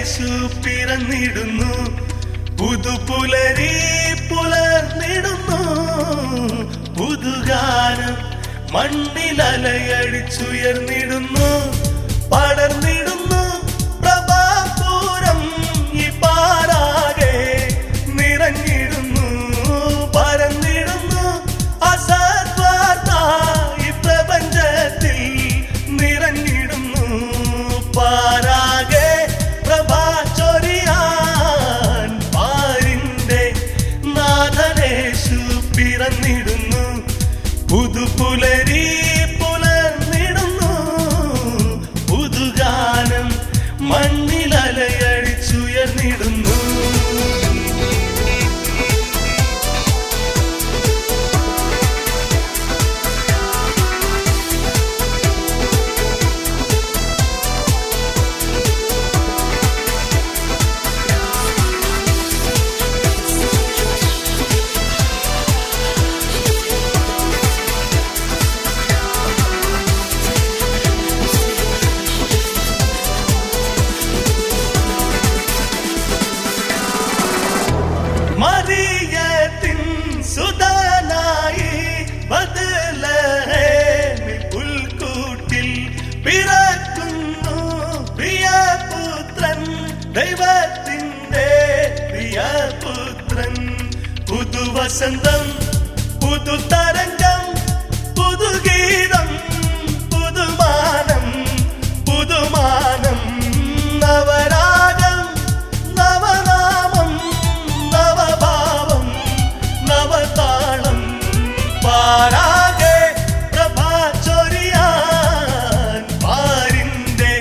നാഥനേശു പിറന്നിടുന്നു. പുതുപുലരി പുലർന്നിടുന്നു. പുതുഗാനം മണ്ണിലലയടിച്ചുയർന്നിടുന്നു. പുതുപുലരി പുലർന്നിടുന്നു. പുതുഗാനം മണ്ണിലലയടിച്ചുയർന്നിടുന്നു. പുതുവസന്തം പുതുതരംഗം പുതുഗീതം പുതുമാനം പുതുമാനം നവരാഗം നവനാമം നവഭാവം നവതാളം. പാരാഗ പ്രഭാ പാരിന്റെ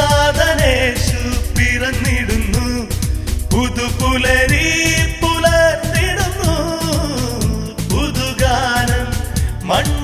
നാദനേശു പിറന്നിടുന്നു. പുതുപുലരി மண்